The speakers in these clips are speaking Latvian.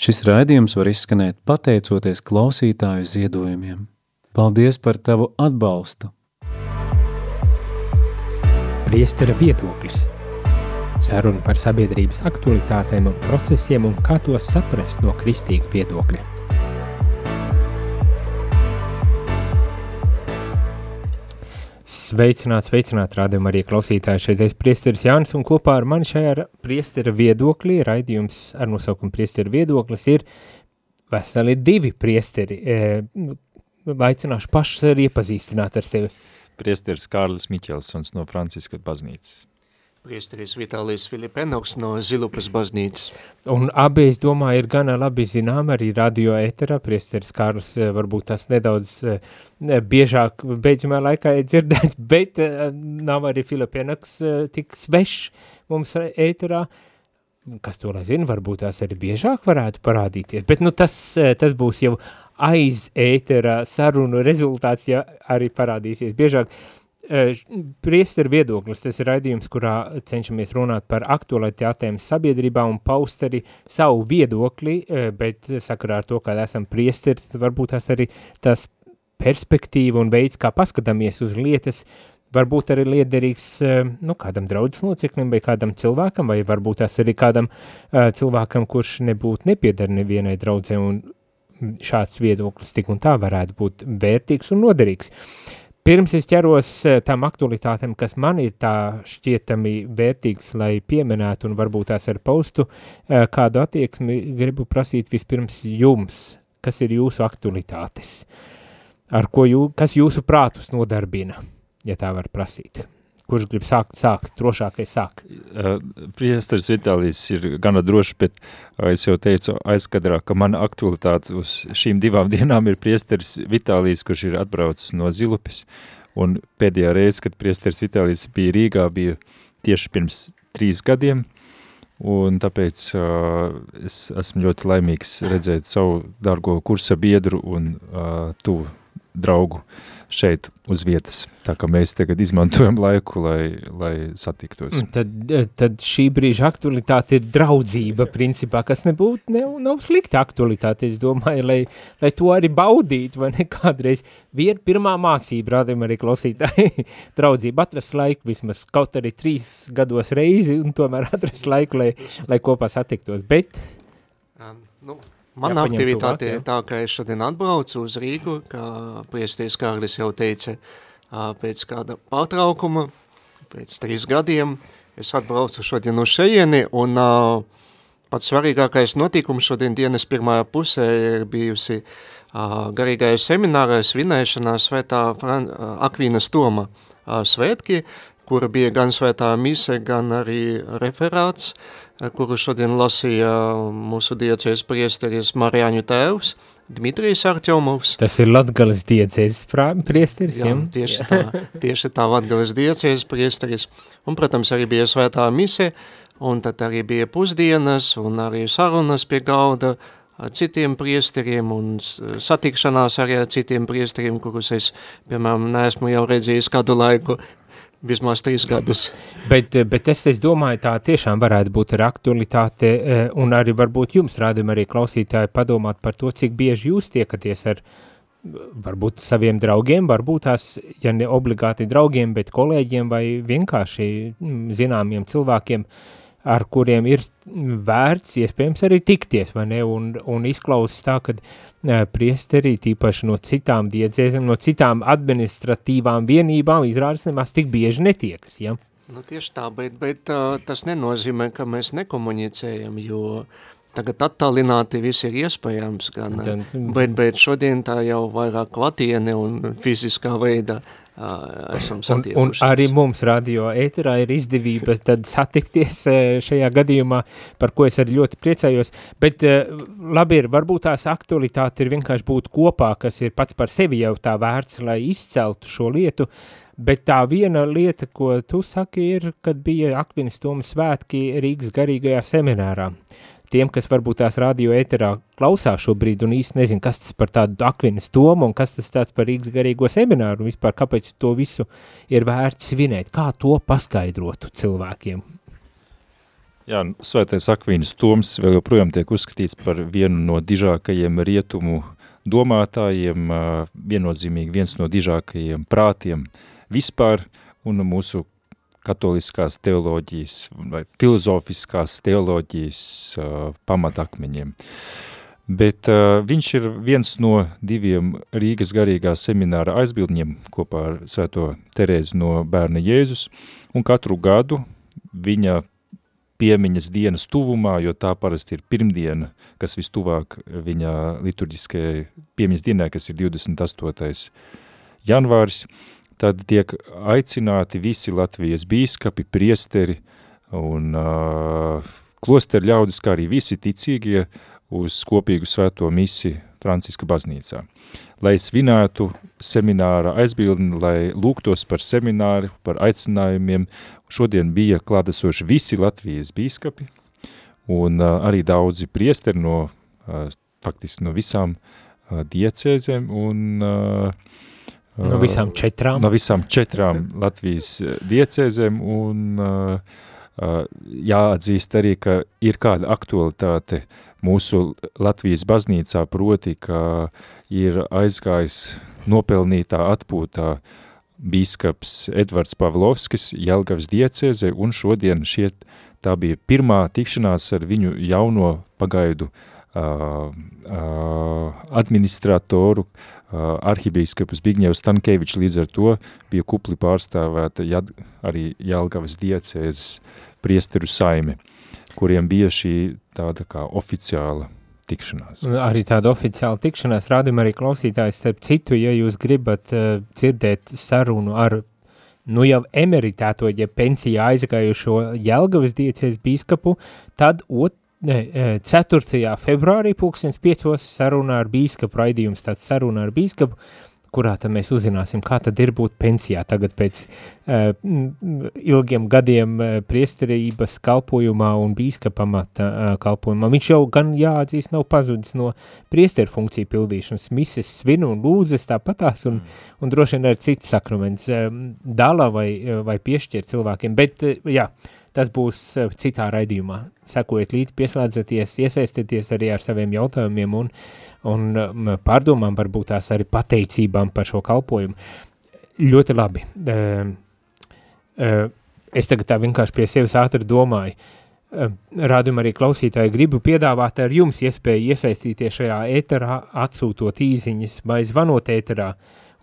Šis raidījums var izskanēt pateicoties klausītāju ziedojumiem. Paldies par tavu atbalstu! Priestera viedoklis Saruna par sabiedrības aktualitātēm un procesiem un kā tos saprast no kristīga viedokļa. Sveicināts, sveicināt rādījumu arī klausītāji šeit es priesteris Jānis un kopā ar mani šajā priestera viedoklī, raidījums ar nosaukumu priestera viedoklis ir veseli divi priesteri. E, aicināšu pašus arī iepazīstināt ar sevi. Priesteris Kārlis Miķelsons no Franciska baznīcas. Priesteris Vitālijas Filipenoks no Zilupas baznīcas. Un abi, es domāju, ir gana labi zinām arī radio ēterā. Priesteris Kārlis eh, varbūt tas nedaudz eh, biežāk beidzamā laikā ir dzirdēts, bet eh, nav arī Filipenoks tik svešs mums ēterā. Kas to lai zina, varbūt tās arī biežāk varētu parādīties. Bet nu tas, tas būs jau aiz ēterā sarunu rezultāts, ja arī parādīsies biežāk. Eh, priesteru viedoklis, tas ir raidījums, kurā cenšamies runāt par aktualitātēm sabiedrībā un paust arī savu viedokli, eh, bet sakarā ar to, kā esam priesteri, varbūt tas arī tas perspektīva un veids, kā paskatāmies uz lietas, varbūt arī liederīgs eh, nu, kādam draudzes loceklim vai kādam cilvēkam, vai varbūt tas arī kādam uh, cilvēkam, kurš nebūtu nepiedara nevienai draudzē, un šāds viedoklis tik un tā varētu būt vērtīgs un noderīgs. Pirms es ķeros eh, tam aktualitātēm, kas man ir tā šķietami vērtīgs, lai pieminētu un varbūt tās ar paustu eh, kādu attieksmi, gribu prasīt vispirms jums, kas ir jūsu aktualitātes, ar ko jū, kas jūsu prātus nodarbina, ja tā var prasīt. Kurš grib sākt, sākt, drošākais sāk? Uh, priesteris Vitālijas ir gana droši, bet uh, es jau teicu aizkadrā, ka mana aktualitāte uz šīm divām dienām ir priesteris Vitālijas, kurš ir atbraucis no Zilupis, un pēdējā reize, kad priesteris Vitālijas bija Rīgā, bija tieši pirms trīs gadiem, un tāpēc uh, es esmu ļoti laimīgs redzēt savu dargo kursa biedru un uh, tuvu draugu. uh, šeit uz vietas. Tā kā mēs tagad izmantojam laiku, lai, lai satiktos. Tad, tad šī brīža aktualitāte ir draudzība, principā, kas nebūtu, ne, nav slikta aktualitāte. Es domāju, lai, lai to arī baudītu, vai ne kādreiz. Viena pirmā mācība, rādījumā arī klausītāji, draudzība atrast laiku vismaz kaut arī trīs gados reizi, un tomēr atrast laiku, lai, lai kopā satiktos. Bet... Um, nu, Mana aktivitāte ir tā, ka es šodien atbraucu uz Rīgu, kā priesties Kārlis jau teica, pēc kāda pārtraukuma, pēc trīs gadiem, es atbraucu šodien uz šeieni, un pats svarīgākais notikums šodien dienas pirmajā pusē ir bijusi garīgajā seminārā svinēšanā svētā Akvīnas Toma svētki, kura bija gan svētā mise, gan arī referāts, kuru šodien lasīja mūsu diecēs priesteris Marijāņu tēvs, Dmitrijs Artjomovs. Tas ir Latgales diecēs priesteris, jā? Tieši tā, tieši tā Latgales diecēs priesteris. Un, protams, arī bija svētā mise, un tad arī bija pusdienas, un arī sarunas pie galda ar citiem priesteriem, un satikšanās arī ar citiem priesteriem, kurus es, piemēram, neesmu jau redzējis kādu laiku vismaz trīs gadus. Bet, bet es, es domāju, tā tiešām varētu būt ar aktualitāte, e, un arī varbūt jums rādījumi arī klausītāji padomāt par to, cik bieži jūs tiekaties ar varbūt saviem draugiem, varbūt tās, ja ne obligāti draugiem, bet kolēģiem vai vienkārši zināmiem cilvēkiem, ar kuriem ir vērts iespējams arī tikties, vai ne, un, un izklausas tā, ka uh, priesterī tīpaši no citām diedzēzēm, no citām administratīvām vienībām izrādes nemaz tik bieži netiekas, ja? Nu, tieši tā, bet, bet uh, tas nenozīmē, ka mēs nekomunicējam, jo tagad attālināti viss ir iespējams, gan, Tad, bet, bet šodien tā jau vairāk klatiene un fiziskā veidā esam satiekušies. Un, un arī mums radio ēterā ir izdevība tad satikties šajā gadījumā, par ko es arī ļoti priecājos, bet labi ir, varbūt tās aktualitāte ir vienkārši būt kopā, kas ir pats par sevi jau tā vērts, lai izceltu šo lietu, bet tā viena lieta, ko tu saki, ir, kad bija Akvinis Tomas svētki Rīgas garīgajā seminārā tiem, kas varbūt tās radio ēterā klausās šobrīd un īsti nezin, kas tas par tādu akvinas tomu un kas tas tāds par Rīgas garīgo semināru un vispār kāpēc to visu ir vērts svinēt, kā to paskaidrotu cilvēkiem? Jā, svētais Akvīnas Toms vēl joprojām tiek uzskatīts par vienu no dižākajiem rietumu domātājiem, viennozīmīgi viens no dižākajiem prātiem vispār, un mūsu katoliskās teoloģijas vai filozofiskās teoloģijas uh, pamatakmeņiem. Bet uh, viņš ir viens no diviem Rīgas garīgā semināra aizbildņiem kopā ar Svēto Terēzi no bērna Jēzus, un katru gadu viņa piemiņas dienas tuvumā, jo tā parasti ir pirmdiena, kas vistuvāk viņa liturģiskajai piemiņas dienai, kas ir 28. janvāris, tad tiek aicināti visi Latvijas bīskapi, priesteri un uh, klosteru ļaudis, kā arī visi ticīgie uz kopīgu svēto misi Franciska baznīcā. Lai svinētu semināra aizbildni, lai lūgtos par semināru, par aicinājumiem Šodien bija klātesoši visi Latvijas bīskapi un uh, arī daudzi priesteri no, uh, faktiski no visām uh, diecēzēm un uh, no visām četrām. No visām četrām Latvijas diecēzēm un uh, jāatzīst arī, ka ir kāda aktualitāte mūsu Latvijas baznīcā, proti, ka ir aizgājis nopelnītā atpūtā bīskaps Edvards Pavlovskis Jelgavas diecēze, un šodien šiet tā bija pirmā tikšanās ar viņu jauno pagaidu uh, uh, administratoru, uh, arhibīskapu Zbigņevu Stankeviču, līdz ar to bija kupli pārstāvēta jad, arī Jelgavas diecēzes priesteru saime, kuriem bija šī tāda kā oficiāla tikšanās. Arī tāda oficiāla tikšanās rādījuma arī klausītājs, starp citu, ja jūs gribat uh, dzirdēt sarunu ar nu jau emeritēto, ja pensijā aizgājušo Jelgavas diecēs bīskapu, tad ot, ne, 4. februārī pulkstens piecos sarunā ar bīskapu, raidījums tāds sarunā ar bīskapu, kurā tad mēs uzzināsim, kā tad ir būt pensijā tagad pēc uh, ilgiem gadiem uh, priesterības kalpojumā un bīskapamata uh, kalpojumā. Viņš jau gan jāatzīst nav pazudis no priesteru funkciju pildīšanas, mises svin un lūdzes tāpatās un, mm. un droši vien ar citas sakraments uh, dala vai, vai piešķir cilvēkiem, bet uh, jā, tas būs uh, citā raidījumā. Sekojiet līdzi, pieslēdzaties, iesaistieties arī ar saviem jautājumiem un un um, pārdomām, varbūt tās arī pateicībām par šo kalpojumu. Ļoti labi. Uh, uh, es tagad tā vienkārši pie sevis ātri domāju. Uh, Rādījumā arī klausītāji gribu piedāvāt ar jums iespēju iesaistīties šajā ēterā, atsūtot īziņas vai zvanot ēterā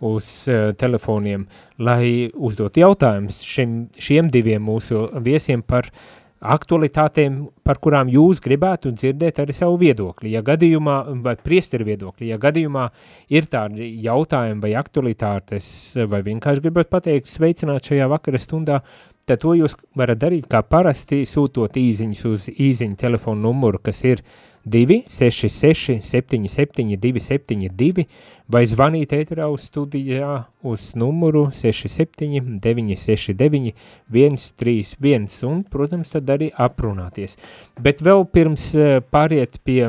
uz uh, telefoniem, lai uzdot jautājumus šiem diviem mūsu viesiem par aktualitātēm, par kurām jūs gribētu dzirdēt arī savu viedokli. Ja gadījumā, vai priesteru viedokli, ja gadījumā ir tādi jautājumi vai aktualitātes, vai vienkārši gribat pateikt, sveicināt šajā vakara stundā, tad to jūs varat darīt kā parasti, sūtot īziņas uz īziņu telefonu numuru, kas ir 266 77 272 vai zvanīt ēterā uz studijā uz numuru 67 969 131 un, protams, tad arī aprunāties. Bet vēl pirms eh, pāriet pie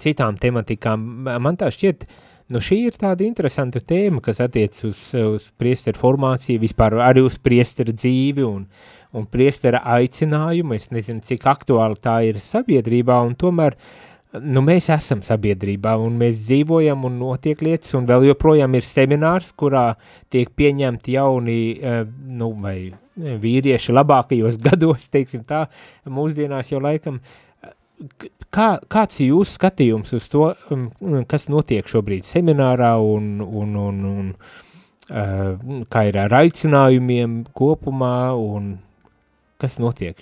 citām tematikām, man tā šķiet, Nu, šī ir tāda interesanta tēma, kas attiec uz, uz priesteru formāciju, vispār arī uz priesteru dzīvi un, un priestera aicinājumu. Es nezinu, cik aktuāli tā ir sabiedrībā, un tomēr nu, mēs esam sabiedrībā, un mēs dzīvojam, un notiek lietas, un vēl joprojām ir seminārs, kurā tiek pieņemti jauni, eh, nu, vai vīrieši labākajos gados, teiksim tā, mūsdienās jau laikam, kā, kāds ir jūsu skatījums uz to, um, kas notiek šobrīd seminārā un, un, un, un uh, kā ir ar aicinājumiem kopumā un kas notiek?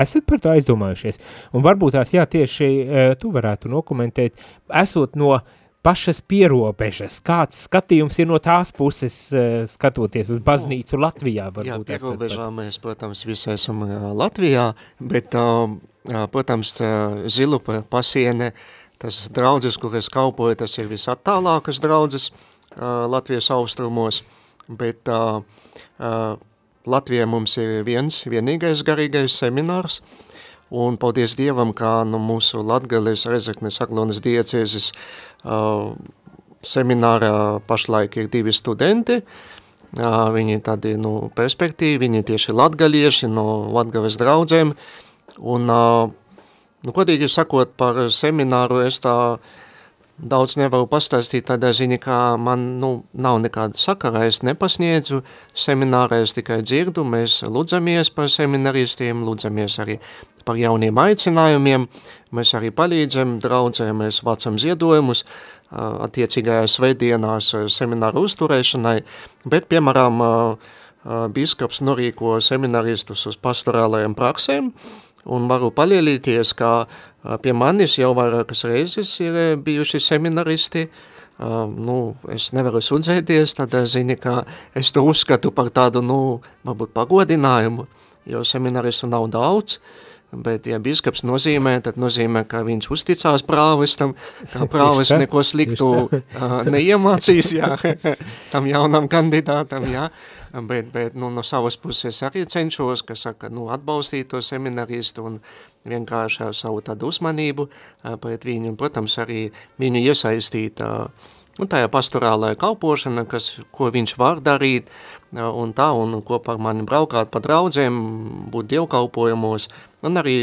Esat par to aizdomājušies? Un varbūt tās, jā, tieši uh, tu varētu nokomentēt, esot no pašas pierobežas, kāds skatījums ir no tās puses, uh, skatoties uz baznīcu Latvijā? Varbūt jā, pierobežā mēs, protams, visi esam Latvijā, bet uh, Protams, Zilupa pasiene, tas draudzes, kuras kalpoja, tas ir visattālākas draudzes Latvijas austrumos, bet Latvijā mums ir viens, vienīgais garīgais seminārs, un paldies Dievam, kā nu, mūsu Latgales, Rezeknes, Aglonas diecēzes uh, seminārā pašlaik ir divi studenti, uh, viņi tādi, nu, perspektīvi, viņi tieši latgalieši no Latgales draudzēm, uh, Un, nu, godīgi sakot, par semināru es tā daudz nevaru pastāstīt tādā ziņa, kā man nu, nav nekāda sakara, es nepasniedzu seminārā, es tikai dzirdu, mēs lūdzamies par seminaristiem, lūdzamies arī par jauniem aicinājumiem, mēs arī palīdzam draudzē, mēs vācam ziedojumus attiecīgajās svētdienās semināru uzturēšanai, bet, piemēram, biskaps norīko seminaristus uz pastorālajiem praksēm, un varu palielīties, ka pie manis jau vairākas reizes ir bijuši seminaristi, nu, es nevaru sudzēties, tad zini, ka es to uzskatu par tādu, nu, varbūt pagodinājumu, jo seminaristu nav daudz, bet, ja biskaps nozīmē, tad nozīmē, ka viņš uzticās prāvestam, ka prāves neko sliktu neiemācīs, jā, tam jaunam kandidātam, jā, bet, bet nu, no savas puses arī cenšos, ka saka, nu, atbalstīt to seminaristu un vienkārši ar savu tādu uzmanību pret viņu, un, protams, arī viņu iesaistīt nu, tajā pastorālajā kalpošana, kas, ko viņš var darīt, un tā, un kopā ar mani braukāt pa draudzēm, būt dievkalpojumos, un arī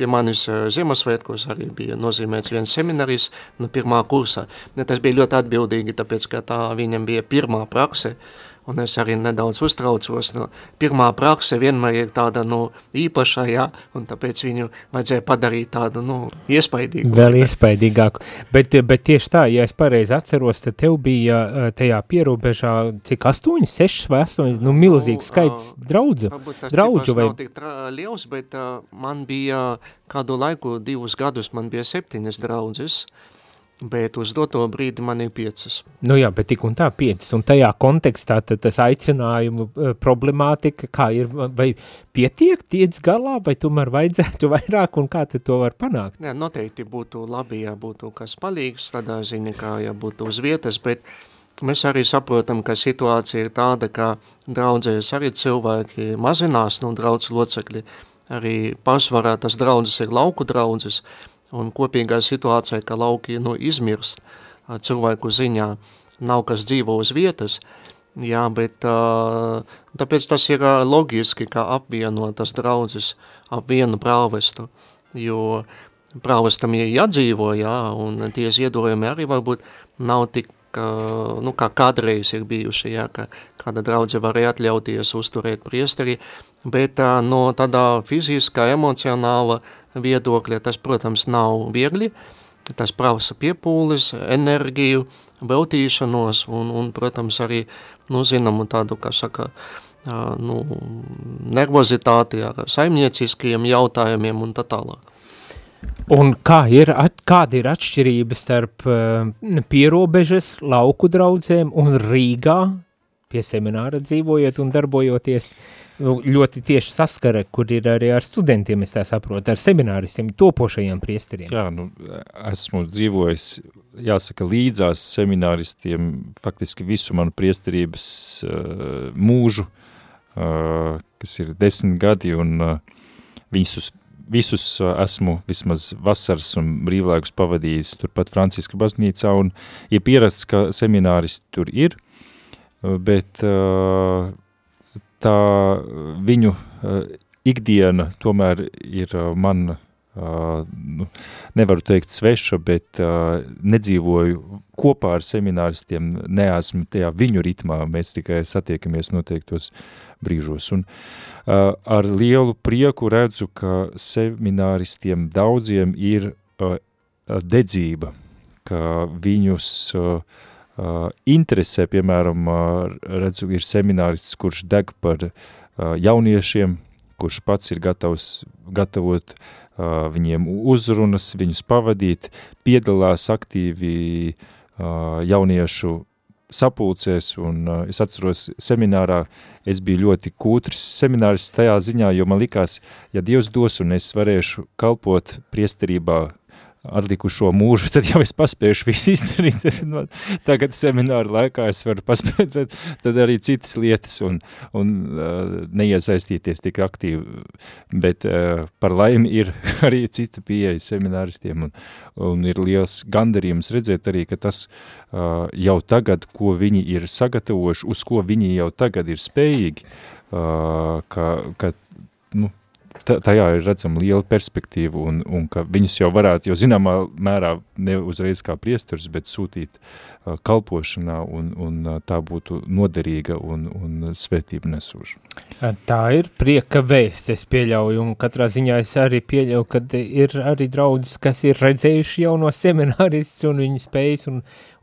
pie manis Ziemassvētkos arī bija nozīmēts viens seminaris no pirmā kursā. Tas bija ļoti atbildīgi, tāpēc, ka tā viņam bija pirmā prakse, uh, un es arī nedaudz uztraucos, no pirmā prakse vienmēr ir tāda, nu, īpaša, jā, un tāpēc viņu vajadzēja padarīt tādu, nu, iespaidīgu. Vēl iespaidīgāku, bet, bet tieši tā, ja es pareizi atceros, tad tev bija eh, tajā pierobežā, cik astoņi, sešas vai astoņi, nu, milzīgs nu, skaits draudzu, draudžu vai? Nav tik liels, bet uh, man bija kādu laiku, divus gadus, man bija septiņas draudzes, uh, bet uz doto brīdi man ir piecas. Nu jā, bet tik un tā piecas, un tajā kontekstā tad tas aicinājumu uh, problemātika, kā ir, vai pietiek tiec galā, vai tomēr vajadzētu vairāk, un kā tu to var panākt? Jā, noteikti būtu labi, ja būtu kas palīgs, tādā ziņa, kā ja būtu uz vietas, bet mēs arī saprotam, ka situācija ir tāda, ka draudzēs arī cilvēki mazinās, nu, draudz locekļi, arī pārsvarā tas draudzes ir lauku draudzes, un kopīgā situācija, ka lauki nu, izmirst cilvēku ziņā, nav kas dzīvo uz vietas, jā, bet tāpēc tas ir logiski, kā apvienot tas draudzes ap vienu prāvestu, jo prāvestam ir jādzīvo, jā, un tie ziedojumi arī varbūt nav tik ka, nu, kā kādreiz ir bijuši, jā, ka kāda draudze varēja atļauties uzturēt priesteri, bet no tādā fiziskā, emocionāla viedokļa tas, protams, nav viegli, tas prasa piepūles, enerģiju, veltīšanos un, un protams, arī, nu, zinamu tādu, kā saka, nu, nervozitāti ar saimnieciskajiem jautājumiem un tā tālāk. Un kā ir, kāda ir atšķirība starp pierobežas lauku draudzēm un Rīgā pie semināra dzīvojot un darbojoties? Nu, ļoti tieši saskara, kur ir arī ar studentiem, es tā saprotu, ar semināristiem, topošajiem priesteriem. Jā, nu, esmu dzīvojis, jāsaka, līdzās semināristiem faktiski visu manu priesterības uh, mūžu, uh, kas ir desmit gadi, un uh, visus, visus uh, esmu vismaz vasaras un brīvlaikus pavadījis turpat Franciska baznīcā, un ir pierasts, ka semināristi tur ir, bet tā viņu ikdiena tomēr ir man, nu, nevaru teikt sveša, bet nedzīvoju kopā ar semināristiem, neesmu tajā viņu ritmā, mēs tikai satiekamies noteiktos brīžos. Un ar lielu prieku redzu, ka semināristiem daudziem ir dedzība, ka viņus uh, interesē, piemēram, uh, redzu, ir seminārists, kurš deg par uh, jauniešiem, kurš pats ir gatavs gatavot viņiem uzrunas, viņus pavadīt, piedalās aktīvi jauniešu sapulcēs, un uh, es atceros seminārā, es biju ļoti kūtris semināris tajā ziņā, jo man likās, ja Dievs dos un es varēšu kalpot priesterībā atlikušo mūžu, tad jau es paspējuši visu izdarīt, tad no, tagad semināru laikā es varu paspēt, tad, tad arī citas lietas un, un uh, neiesaistīties tik aktīvi, bet uh, par laimi ir arī cita pieeja semināristiem un, un ir liels gandarījums redzēt arī, ka tas uh, jau tagad, ko viņi ir sagatavojuši, uz ko viņi jau tagad ir spējīgi, uh, ka, ka nu, tajā ir redzama liela perspektīva un, un ka viņus jau varētu, jo zināmā mērā ne uzreiz kā priesturs, bet sūtīt uh, kalpošanā un, un uh, tā būtu noderīga un, un svētība nesūža. Tā ir prieka vēsts, es pieļauju, un katrā ziņā es arī pieļauju, ka ir arī draudzes, kas ir redzējuši jau no seminārists un viņu spējas un,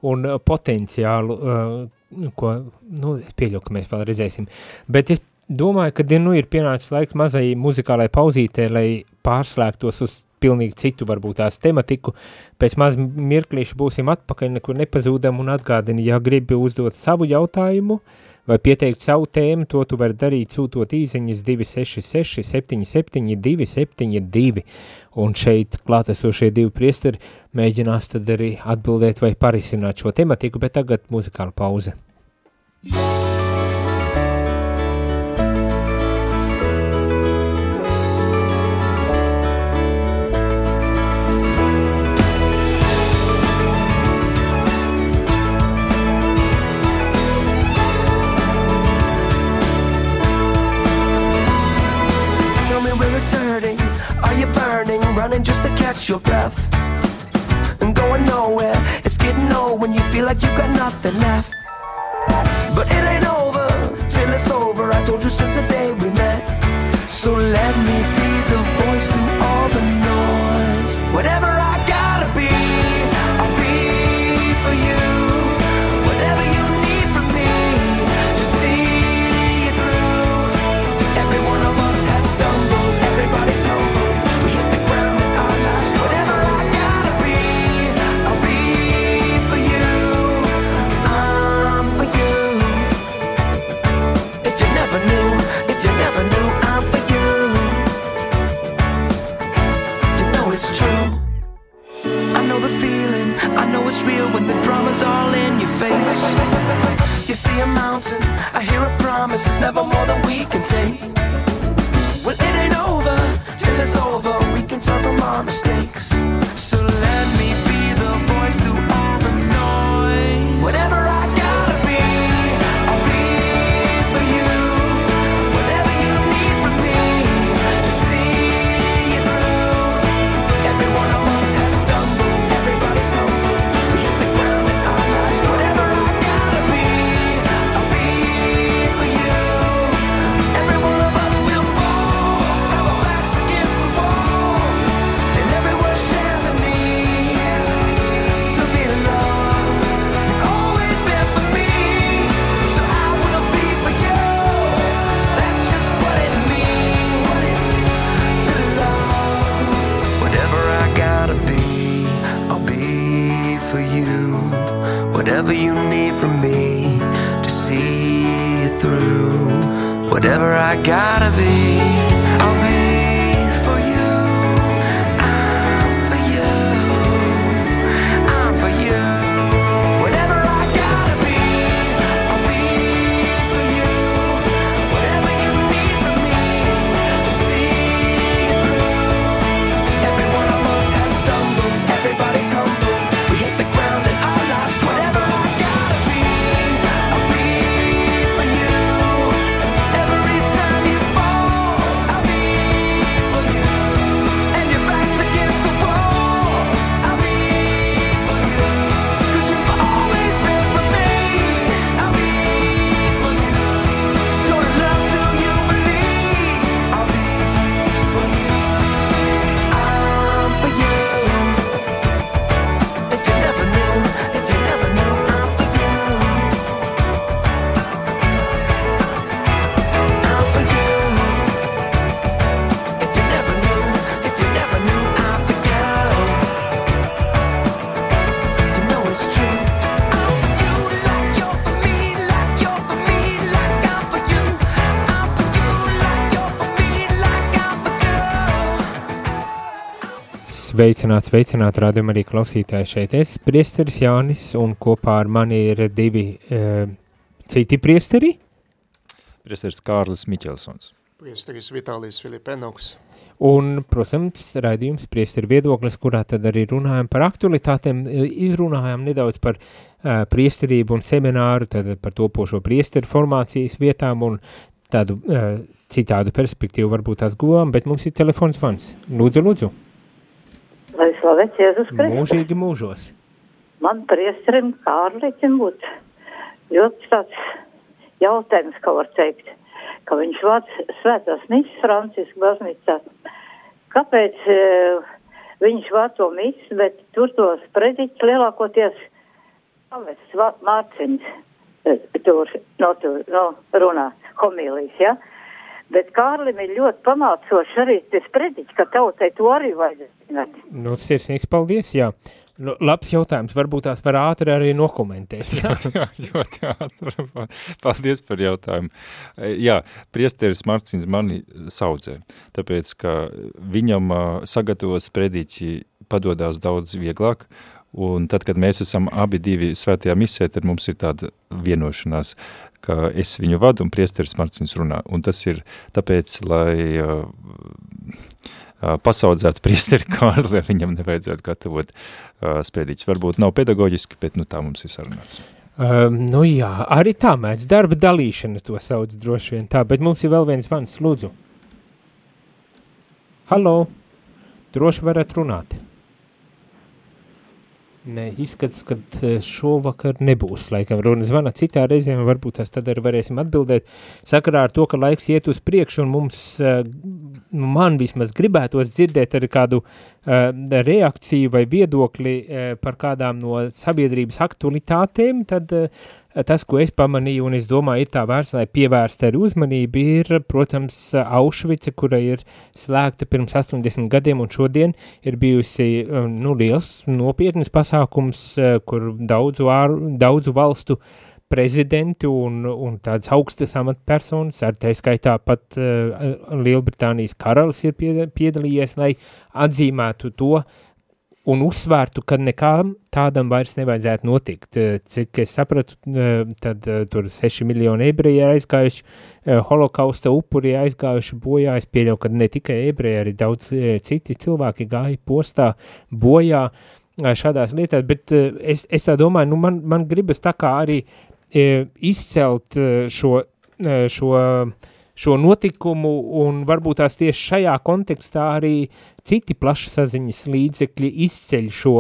un potenciālu, uh, ko, nu, pieļauju, ka mēs vēl redzēsim, bet es domāju, ka nu, ir pienācis laiks mazai muzikālai pauzītē, lai pārslēgtos uz pilnīgi citu varbūt tās tematiku. Pēc maz mirklīša būsim atpakaļ, nekur nepazūdam un atgādini, ja gribi uzdot savu jautājumu vai pieteikt savu tēmu, to tu vari darīt sūtot īziņas 266 77 272 un šeit klātesošie divi priesteri mēģinās tad arī atbildēt vai parisināt šo tematiku, bet tagad muzikāla pauze. Yeah. Your breath and going nowhere. It's getting old when you feel like you've got nothing left. But it ain't over till it's over. I told you since the day we met. So let me be the voice through all the noise. Whatever I I got Sveicināts, sveicināts, rādījumā arī klausītāji šeit. Es, priesteris Jānis, un kopā ar mani ir divi uh, citi priesteri. Priesteris Kārlis Miķelsons. Priesteris Vitālijs Filipenoks. Un, protams, raidījums priesteri viedoklis, kurā tad arī runājam par aktualitātēm, izrunājam nedaudz par uh, priesterību un semināru, tad par topošo priesteru formācijas vietām un tādu uh, citādu perspektīvu varbūt tās guvām, bet mums ir telefons vans. Lūdzu, lūdzu. Slavēts Jēzus Kristus. Mūžīgi mūžos. Man priesterim Kārliķim būtu ļoti tāds jautājums, kā var teikt, ka viņš vāc svētās misas Franciska baznīcā. Kāpēc e, viņš vāco misas, bet tur tos prediķis lielākoties pavests Mārciņš e, tur, no, tur, no runā homīlijas, ja? Bet Kārlim ir ļoti pamācoši arī tas prediķis, ka tautai to arī vajadzētu zināt. Nu, sirsnīgs paldies, jā. Nu, labs jautājums, varbūt tās var ātri arī nokomentēt. Jā, jā ļoti ātri. Paldies par jautājumu. Jā, priesteris Marcins mani saudzē, tāpēc, ka viņam sagatavot sprediķi padodās daudz vieglāk, un tad, kad mēs esam abi divi svētajā misē, tad mums ir tāda vienošanās, ka es viņu vadu un priesteris Marcins runā, un tas ir tāpēc, lai uh, pasaudzētu priesteri Kārli, lai viņam nevajadzētu gatavot uh, spēdīķus. Varbūt nav pedagoģiski, bet nu, tā mums ir sarunāts. Um, nu jā, arī tā mēdz darba dalīšana to sauc droši vien tā, bet mums ir vēl viens vans, lūdzu. Halo, droši varat runāt. Nē, izskats, ka šovakar nebūs, laikam, runa. Zvana citā reizē, varbūt tās tad arī varēsim atbildēt, sakarā ar to, ka laiks iet uz priekšu, un mums, nu, man vismaz gribētos dzirdēt arī kādu uh, reakciju vai viedokli par kādām no sabiedrības aktualitātēm, tad tas, ko es pamanīju, un es domāju, ir tā vērts, lai pievērst arī uzmanību, ir, protams, Aušvice, kura ir slēgta pirms 80 gadiem, un šodien ir bijusi, nu, liels nopietnas pasākums, kur daudzu, ār, daudzu valstu prezidenti un, un tādas augstas amatpersonas, ar tā skaitā pat uh, Lielbritānijas karalis ir piedalījies, lai atzīmētu to, uh, un uzsvērtu, ka nekām tādam vairs nevajadzētu notikt. Cik es sapratu, tad eh, tur 6 miljoni ebreji ir aizgājuši, holokausta upuri aizgājuši bojā, es pieļauju, ka ne tikai ebreji, arī daudz citi cilvēki gāja postā bojā šādās lietās, bet es, es tā domāju, nu man, man gribas tā kā arī izcelt šo, šo šo notikumu un varbūt tās tieši šajā kontekstā arī citi plašsaziņas līdzekļi izceļ šo,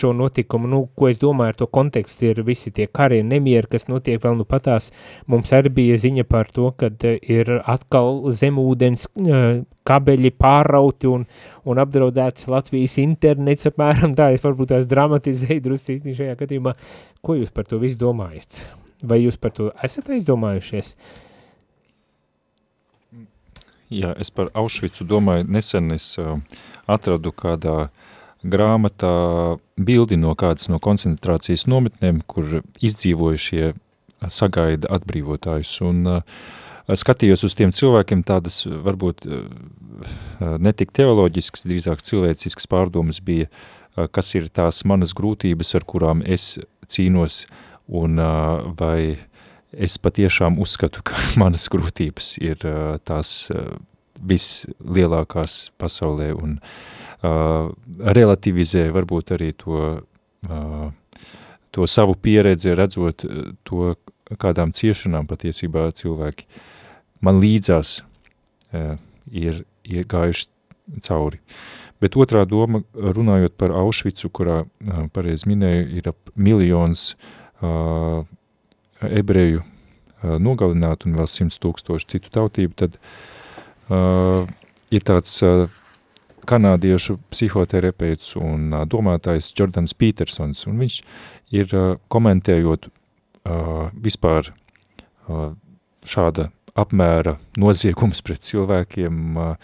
šo notikumu, nu, ko es domāju ar to kontekstu ir visi tie kari nemieri, kas notiek vēl nu patās, mums arī bija ziņa par to, kad ir atkal zemūdens kabeļi pārauti un, un apdraudēts Latvijas internets apmēram tā, es varbūt tās dramatizēju druscīt šajā gadījumā, ko jūs par to visu domājat? Vai jūs par to esat aizdomājušies? Uh, Jā, es par Aušvicu domāju, nesen es atradu kādā grāmatā bildi no kādas no koncentrācijas nometnēm, kur izdzīvojušie sagaida atbrīvotājus, un uh, skatījos uz tiem cilvēkiem tādas varbūt uh, netik teoloģiskas, drīzāk cilvēciskas pārdomas bija, uh, kas ir tās manas grūtības, ar kurām es cīnos, un vai es patiešām uzskatu, ka manas grūtības ir tās vislielākās pasaulē un uh, relativizē varbūt arī to, uh, to savu pieredzi, redzot to, kādām ciešanām patiesībā cilvēki man līdzās uh, ir, ir gājuši cauri. Bet otrā doma, runājot par Aušvicu, kurā, pareiz minēju, ir ap miljons uh, ebreju nogalināt un vēl simts tūkstoši citu tautību, tad uh, ir tāds uh, kanādiešu psihoterapeits un uh, domātājs Jordans Petersons, un viņš ir uh, komentējot uh, vispār uh, šāda apmēra noziegums pret cilvēkiem, uh,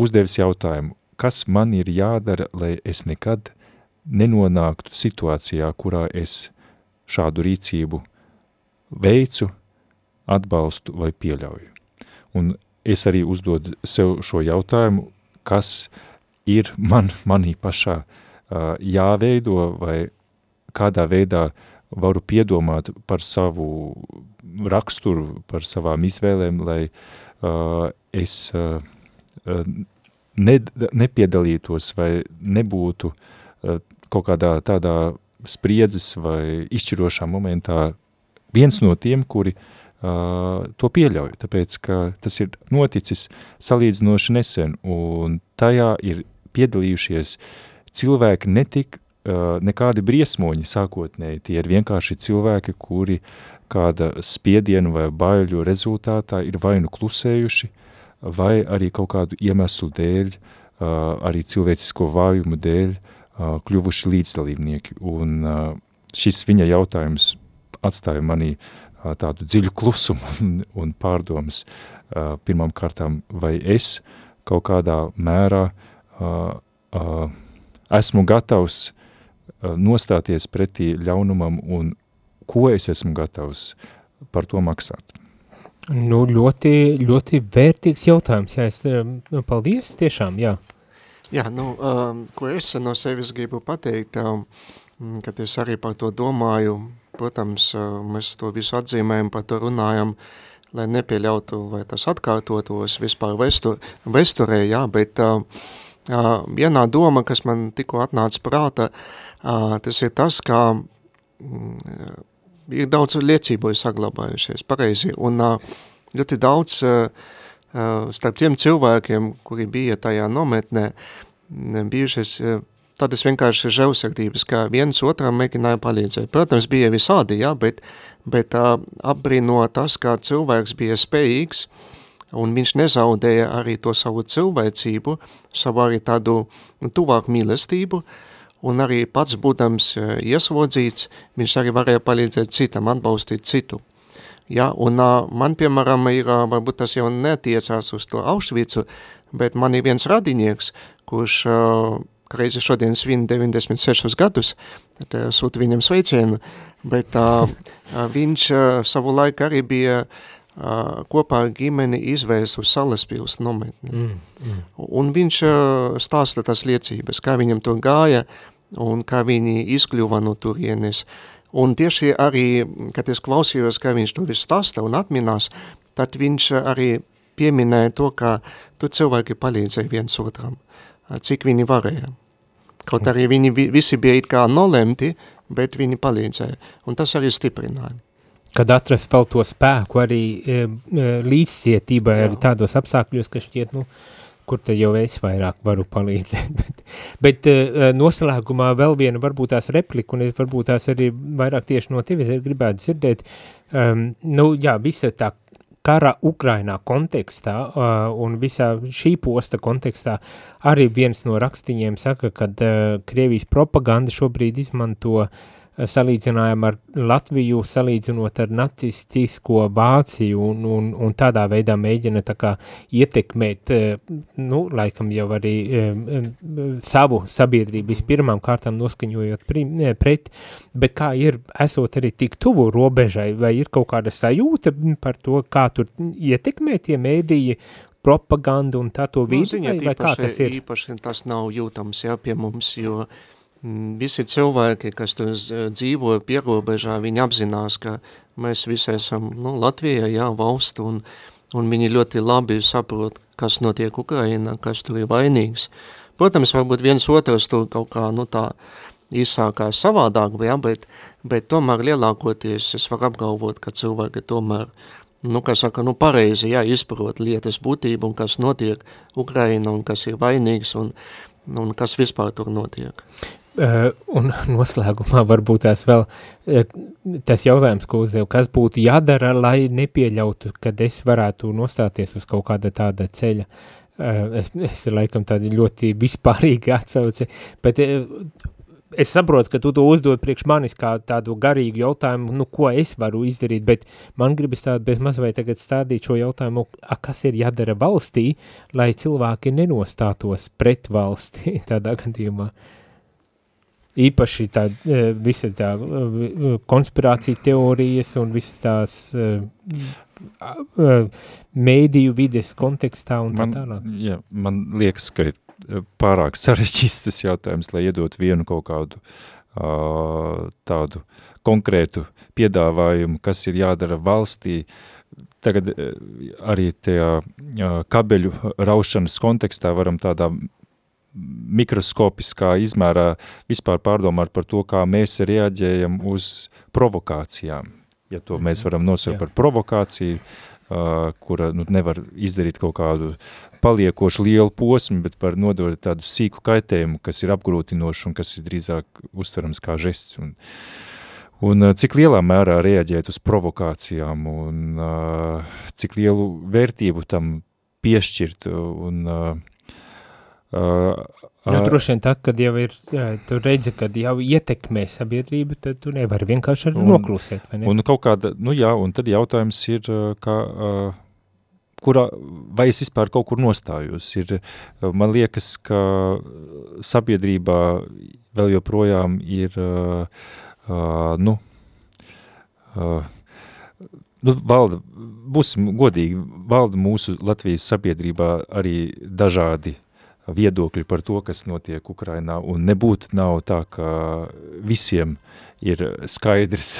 uzdevis jautājumu, kas man ir jādara, lai es nekad nenonāktu situācijā, kurā es šādu rīcību veicu, atbalstu vai pieļauju. Un es arī uzdodu sev šo jautājumu, kas ir man, manī pašā uh, jāveido vai kādā veidā varu piedomāt par savu raksturu, par savām izvēlēm, lai uh, es uh, ne, nepiedalītos vai nebūtu uh, kaut kādā tādā spriedzes vai izšķirošā momentā viens no tiem, kuri uh, to pieļauju, tāpēc, ka tas ir noticis salīdzinoši nesen, un tajā ir piedalījušies cilvēki netik uh, nekādi briesmoņi sākotnēji, tie ir vienkārši cilvēki, kuri kāda spiedienu vai baiļu rezultātā ir vai nu klusējuši, vai arī kaut kādu iemeslu dēļ, uh, arī cilvēcisko vājumu dēļ, uh, kļuvuši līdzdalībnieki. Un uh, šis viņa jautājums atstāja manī tādu dziļu klusumu un, un pārdomas pirmām kārtām, vai es kaut kādā mērā esmu gatavs nostāties pretī ļaunumam un ko es esmu gatavs par to maksāt. Nu, ļoti, ļoti vērtīgs jautājums, jā, es, nu, paldies, tiešām, jā. Jā, nu, um, ko es no sevis gribu pateikt, um, kad es arī par to domāju, protams, uh, mēs to visu atzīmējam, par to runājam, lai nepieļautu, vai tas atkārtotos vispār vestur, vesturē, jā, bet uh, uh, vienā doma, kas man tikko atnāca prāta, uh, tas ir tas, ka mm, ir daudz liecību saglabājušies, pareizi, un ļoti daudz starp tiem cilvēkiem, kuri bija tajā nometnē, bijušies tādas vienkārši žēlsirdības, kā viens otram mēģināja palīdzēt. Protams, bija visādi, jā, bet, bet apbrīno tas, kā cilvēks bija spējīgs, un viņš nezaudēja arī to savu cilvēcību, savu arī tādu tuvāku mīlestību, uh, un arī pats būdams ieslodzīts, viņš arī varēja palīdzēt citam, atbalstīt citu. Ja, un uh, man, piemēram, ir, uh, varbūt tas jau netiecās uz to Auschwitzu, bet man ir viens radinieks, kurš uh, reizi šodien svin 96 gadus, tad uh, sūta viņam sveicienu, bet uh, viņš uh, savu laiku arī bija uh, kopā ar ģimeni izvēs uz Salaspils nometni. Mm, mm. Un viņš uh, stāsta tas liecības, kā viņam tur gāja, un kā viņi izkļuva no turienes. Un tieši arī, kad es klausījos, kā viņš to visu stāsta un atminās, tad viņš arī pieminēja to, ka tu cilvēki palīdzēja viens otram, cik viņi varēja. Kaut arī viņi visi bija it kā nolemti, bet viņi palīdzēja, un tas arī stiprināja. Kad atrast vēl to spēku arī e, e, līdzcietībai arī tādos apstākļos, ka šķiet, nu, kur tad jau es vairāk varu palīdzēt. bet bet uh, noslēgumā vēl viena varbūt tās replika, un varbūt tās arī vairāk tieši no tevis gribētu dzirdēt, um, nu jā, visa tā kara Ukrainā kontekstā uh, un visā šī posta kontekstā arī viens no rakstiņiem saka, ka uh, Krievijas propaganda šobrīd izmanto uh, salīdzinājām ar Latviju, salīdzinot ar nacistisko Vāciju un, un, un tādā veidā mēģina tā kā ietekmēt, eh, nu, laikam jau arī eh, savu sabiedrību vispirmām kārtām noskaņojot pret, bet kā ir, esot arī tik tuvu robežai, vai ir kaut kāda sajūta par to, kā tur ietekmē tie mēdīji propaganda un tā to vidi, nu, vai, vai kā tas ir? Īpaši tas nav jūtams, jā, pie mums, jo uh, visi cilvēki, kas tur dzīvo pierobežā, viņi apzinās, ka mēs visi esam nu, Latvijā, jā, valsts, un, un viņi ļoti labi saprot, kas notiek Ukrainā, kas tur ir vainīgs. Protams, varbūt viens otrs tur kaut kā, nu tā, īsākā savādāk, jā, bet, bet tomēr lielākoties es varu apgalvot, ka cilvēki tomēr, nu, kā saka, nu pareizi, jā, izprot lietas būtību un kas notiek Ukraina un kas ir vainīgs un, un kas vispār tur notiek. Uh, un noslēgumā varbūt tās vēl uh, tas jautājums, ko uzdev, kas būtu jādara, lai nepieļautu, kad es varētu nostāties uz kaut kāda tāda ceļa. Uh, es, es laikam tādi ļoti vispārīgi atsauci, bet es saprotu, ka tu to uzdod priekš manis kā tādu garīgu jautājumu, nu, ko es varu izdarīt, bet man gribas tādu bez maz vai tagad stādīt šo jautājumu, a, kas ir jādara valstī, lai cilvēki nenostātos pret valsti tādā gadījumā. Uh, īpaši tā, e, visa tā e, konspirācija teorijas un visas tās e, mēdīju vides kontekstā un tā man, tālāk. Jā, man liekas, ka ir pārāk sarežģīts tas jautājums, lai iedot vienu kaut kādu uh, tādu konkrētu piedāvājumu, kas ir jādara valstī, tagad arī tajā kabeļu raušanas kontekstā varam tādā mikroskopiskā izmērā vispār pārdomāt par to, kā mēs reaģējam uz provokācijām. ja to mēs varam nosaukt par provokāciju, uh, kura nu, nevar izdarīt kaut kādu paliekošu lielu posmu, bet var nodot tādu sīku kaitējumu, kas ir apgrūtinoši un kas ir drīzāk uztverams kā žests. Un, un cik lielā mērā reaģēt uz provokācijām un uh, cik lielu vērtību tam piešķirt un uh, uh, Nu, droši vien tā, kad jau ir, jā, tu redzi, kad jau ietekmē sabiedrību, tad tu nevari vienkārši arī un, noklusēt, vai ne? Un kaut kāda, nu jā, un tad jautājums ir, kā, kurā, vai es vispār kaut kur nostājos. Ir, man liekas, ka sabiedrībā vēl joprojām ir, nu, nu, valda, būsim godīgi, valda mūsu Latvijas sabiedrībā arī dažādi viedokļi par to, kas notiek Ukrainā, un nebūtu nav tā, ka visiem ir skaidrs,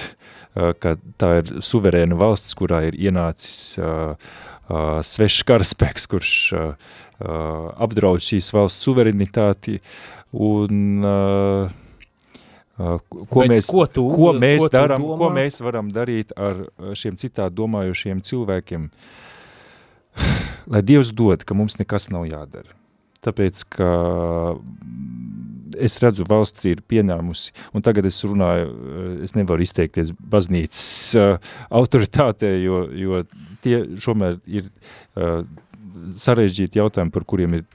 ka tā ir suverēna valsts, kurā ir ienācis uh, uh, svešs karaspēks, kurš uh, apdraud šīs valsts suverenitāti, un uh, ko Bet mēs, ko tu, ko mēs ko domā? ko mēs varam darīt ar šiem citādi domājušiem cilvēkiem, lai Dievs dod, ka mums nekas nav jādara. Tāpēc, ka es redzu, valsts ir pieņēmusi, un tagad es runāju, es nevaru izteikties baznīcas uh, autoritātē, jo, jo tie šomēr ir uh, sarežģīti jautājumi, par kuriem ir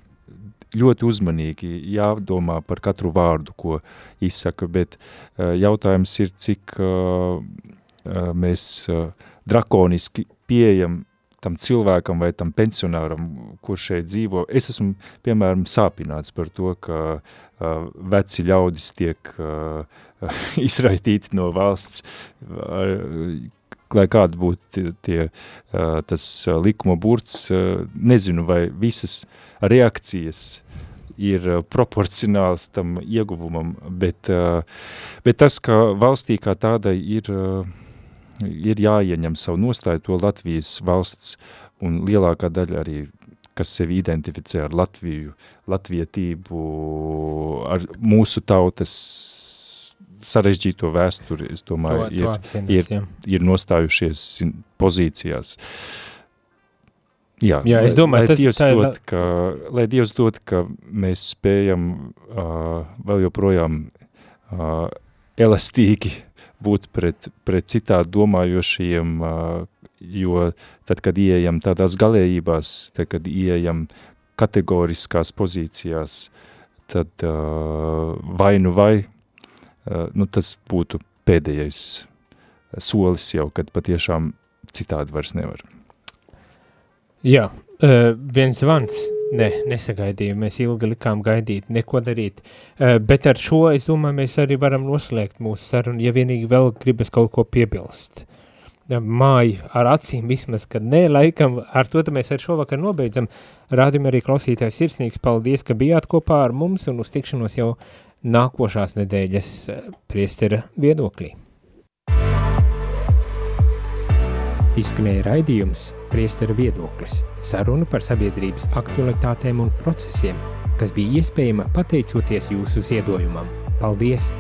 ļoti uzmanīgi jādomā par katru vārdu, ko izsaka, bet uh, jautājums ir, cik uh, mēs uh, drakoniski pieejam tam cilvēkam vai tam pensionāram, kurš šeit dzīvo. Es esmu, piemēram, sāpināts par to, ka uh, veci ļaudis tiek uh, izraitīti no valsts, uh, lai kāda būtu tie, uh, tas likuma burts. Uh, nezinu, vai visas reakcijas ir proporcionāls tam ieguvumam, bet, uh, bet tas, ka valstī kā tādai ir uh, ir jāieņem savu nostāju to Latvijas valsts un lielākā daļa arī, kas sevi identificē ar Latviju, latvietību, ar mūsu tautas sarežģīto vēsturi, es domāju, To- to ir, apzinās, jā. ir, ir nostājušies pozīcijās. Jā, Jā, es domāju, lai, tas- Dievs ir dod, ka, lai Dievs dod, ka mēs spējam uh, vēl joprojām uh, elastīgi būt pret, pret citādi domājošiem, jo tad, kad ieejam tādās galējībās, tad, kad ieejam kategoriskās pozīcijās, tad vai nu vai, nu tas būtu pēdējais solis jau, kad patiešām citādi vairs nevar. Jā, viens zvans, ne, nesagaidīju, mēs ilgi likām gaidīt, neko darīt, uh, bet ar šo, es domāju, mēs arī varam noslēgt mūsu sarunu, ja vienīgi vēl gribas kaut ko piebilst. Ja Māju ar acīm vismaz, kad nē, laikam, ar to mēs ar šovakar nobeidzam. Rādījumi arī klausītājs sirsnīgs, paldies, ka bijāt kopā ar mums un uz tikšanos jau nākošās nedēļas eh, priestera viedoklī. Izskanēja raidījums Priestera viedoklis – saruna par sabiedrības aktualitātēm un procesiem, kas bija iespējama pateicoties jūsu ziedojumam. Paldies!